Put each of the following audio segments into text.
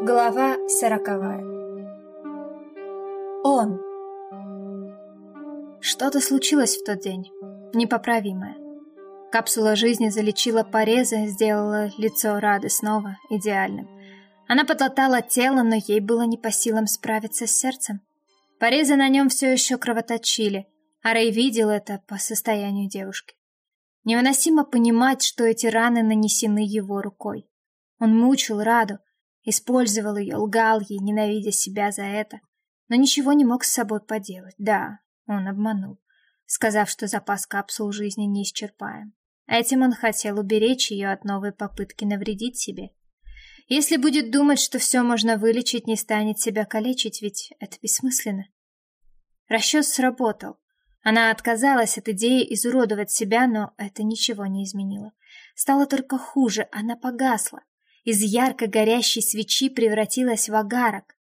Глава сороковая Он Что-то случилось в тот день, непоправимое. Капсула жизни залечила порезы, сделала лицо Рады снова идеальным. Она подлатала тело, но ей было не по силам справиться с сердцем. Порезы на нем все еще кровоточили, а Рэй видел это по состоянию девушки. Невыносимо понимать, что эти раны нанесены его рукой. Он мучил Раду, Использовал ее, лгал ей, ненавидя себя за это. Но ничего не мог с собой поделать. Да, он обманул, сказав, что запас капсул жизни неисчерпаем. Этим он хотел уберечь ее от новой попытки навредить себе. Если будет думать, что все можно вылечить, не станет себя калечить, ведь это бессмысленно. Расчет сработал. Она отказалась от идеи изуродовать себя, но это ничего не изменило. Стало только хуже, она погасла из ярко горящей свечи превратилась в агарок.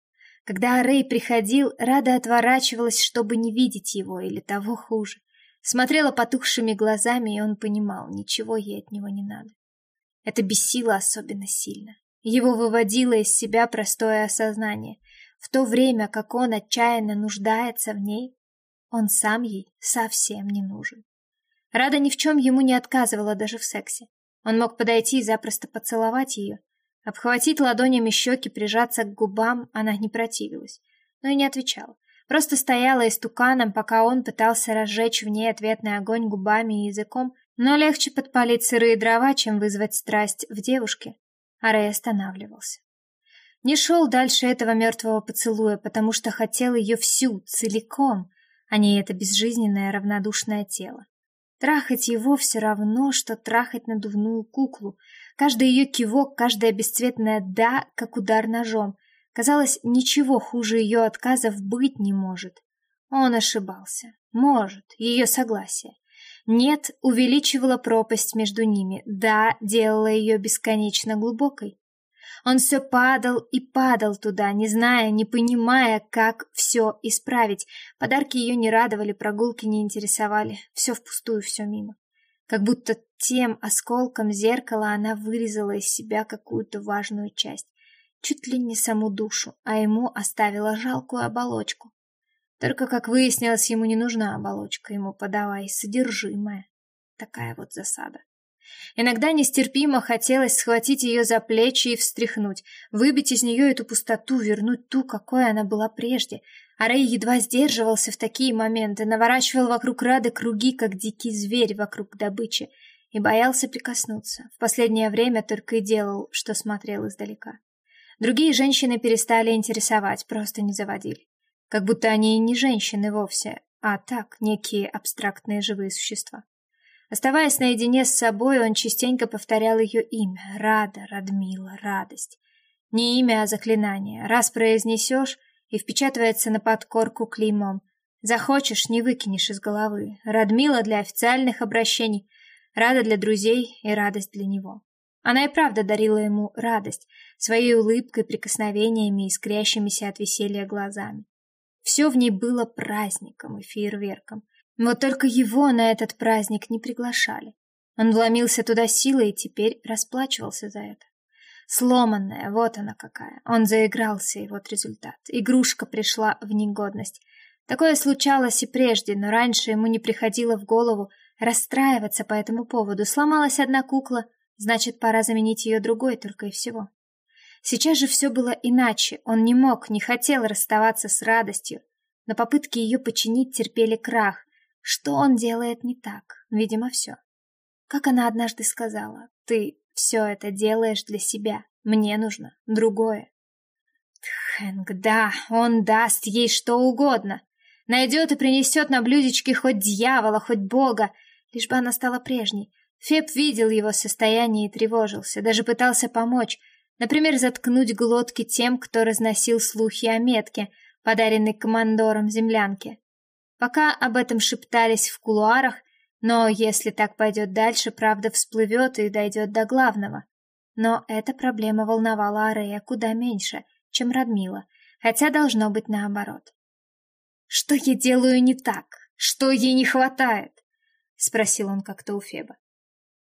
Когда Рэй приходил, Рада отворачивалась, чтобы не видеть его, или того хуже. Смотрела потухшими глазами, и он понимал, ничего ей от него не надо. Это бесило особенно сильно. Его выводило из себя простое осознание. В то время, как он отчаянно нуждается в ней, он сам ей совсем не нужен. Рада ни в чем ему не отказывала даже в сексе. Он мог подойти и запросто поцеловать ее, Обхватить ладонями щеки, прижаться к губам она не противилась, но и не отвечала. Просто стояла истуканом, пока он пытался разжечь в ней ответный огонь губами и языком, но легче подпалить сырые дрова, чем вызвать страсть в девушке. А Рэй останавливался. Не шел дальше этого мертвого поцелуя, потому что хотел ее всю, целиком, а не это безжизненное равнодушное тело. Трахать его все равно, что трахать надувную куклу, Каждый ее кивок, каждое бесцветное «да», как удар ножом. Казалось, ничего хуже ее отказов быть не может. Он ошибался. Может, ее согласие. Нет, увеличивала пропасть между ними. Да, делала ее бесконечно глубокой. Он все падал и падал туда, не зная, не понимая, как все исправить. Подарки ее не радовали, прогулки не интересовали. Все впустую, все мимо. Как будто тем осколком зеркала она вырезала из себя какую-то важную часть, чуть ли не саму душу, а ему оставила жалкую оболочку. Только, как выяснилось, ему не нужна оболочка, ему подавай содержимое. Такая вот засада. Иногда нестерпимо хотелось схватить ее за плечи и встряхнуть, выбить из нее эту пустоту, вернуть ту, какой она была прежде. А Рэй едва сдерживался в такие моменты, наворачивал вокруг Рады круги, как дикий зверь вокруг добычи, и боялся прикоснуться. В последнее время только и делал, что смотрел издалека. Другие женщины перестали интересовать, просто не заводили. Как будто они и не женщины вовсе, а так, некие абстрактные живые существа. Оставаясь наедине с собой, он частенько повторял ее имя. Рада, Радмила, радость. Не имя, а заклинание. Раз произнесешь, и впечатывается на подкорку клеймом. Захочешь, не выкинешь из головы. Радмила для официальных обращений, Рада для друзей и радость для него. Она и правда дарила ему радость, своей улыбкой, прикосновениями и искрящимися от веселья глазами. Все в ней было праздником и фейерверком. Вот только его на этот праздник не приглашали. Он вломился туда силой и теперь расплачивался за это. Сломанная, вот она какая. Он заигрался, и вот результат. Игрушка пришла в негодность. Такое случалось и прежде, но раньше ему не приходило в голову расстраиваться по этому поводу. Сломалась одна кукла, значит, пора заменить ее другой только и всего. Сейчас же все было иначе. Он не мог, не хотел расставаться с радостью. Но попытки ее починить терпели крах. Что он делает не так? Видимо, все. Как она однажды сказала, ты все это делаешь для себя, мне нужно другое. Хэнк, да, он даст ей что угодно. Найдет и принесет на блюдечке хоть дьявола, хоть бога, лишь бы она стала прежней. Феб видел его состояние и тревожился, даже пытался помочь, например, заткнуть глотки тем, кто разносил слухи о метке, подаренной командором землянке. Пока об этом шептались в кулуарах, но если так пойдет дальше, правда всплывет и дойдет до главного. Но эта проблема волновала Арея куда меньше, чем Радмила, хотя должно быть наоборот. «Что я делаю не так? Что ей не хватает?» — спросил он как-то у Феба.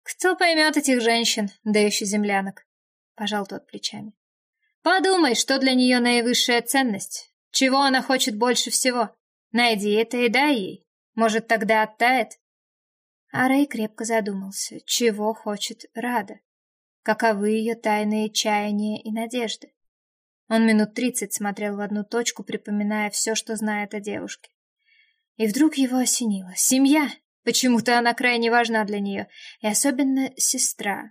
«Кто поймет этих женщин, да еще землянок?» — пожал тот плечами. Подумай, что для нее наивысшая ценность. Чего она хочет больше всего. Найди это и дай ей. Может, тогда оттает? А Рэй крепко задумался, чего хочет Рада. Каковы ее тайные чаяния и надежды. Он минут тридцать смотрел в одну точку, припоминая все, что знает о девушке. И вдруг его осенило. Семья! Почему-то она крайне важна для нее, и особенно сестра.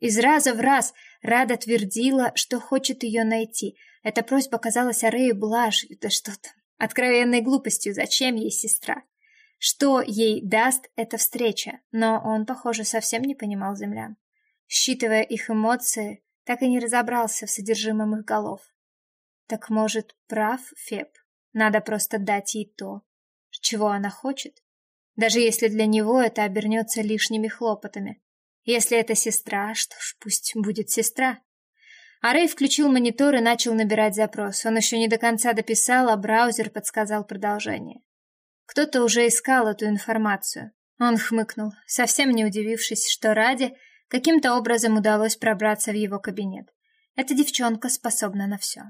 Из раза в раз Рада твердила, что хочет ее найти. Эта просьба казалась Арею блажью, да что то откровенной глупостью, зачем ей сестра? Что ей даст эта встреча? Но он, похоже, совсем не понимал землян. Считывая их эмоции, так и не разобрался в содержимом их голов. Так может, прав Феб? Надо просто дать ей то, чего она хочет? Даже если для него это обернется лишними хлопотами. Если это сестра, что ж, пусть будет сестра. А Рэй включил монитор и начал набирать запрос. Он еще не до конца дописал, а браузер подсказал продолжение. Кто-то уже искал эту информацию. Он хмыкнул, совсем не удивившись, что Ради каким-то образом удалось пробраться в его кабинет. Эта девчонка способна на все.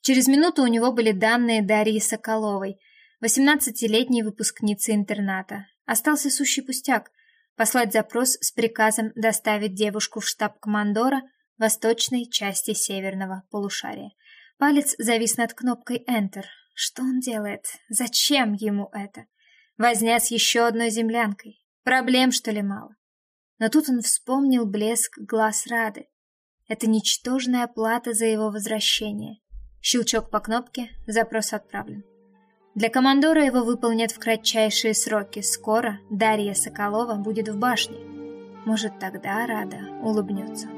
Через минуту у него были данные Дарьи Соколовой, восемнадцатилетней выпускницы интерната. Остался сущий пустяк — послать запрос с приказом доставить девушку в штаб командора восточной части северного полушария. Палец завис над кнопкой Enter. Что он делает? Зачем ему это? Возня с еще одной землянкой. Проблем, что ли, мало? Но тут он вспомнил блеск глаз Рады. Это ничтожная плата за его возвращение. Щелчок по кнопке, запрос отправлен. Для командора его выполнят в кратчайшие сроки. Скоро Дарья Соколова будет в башне. Может, тогда Рада улыбнется.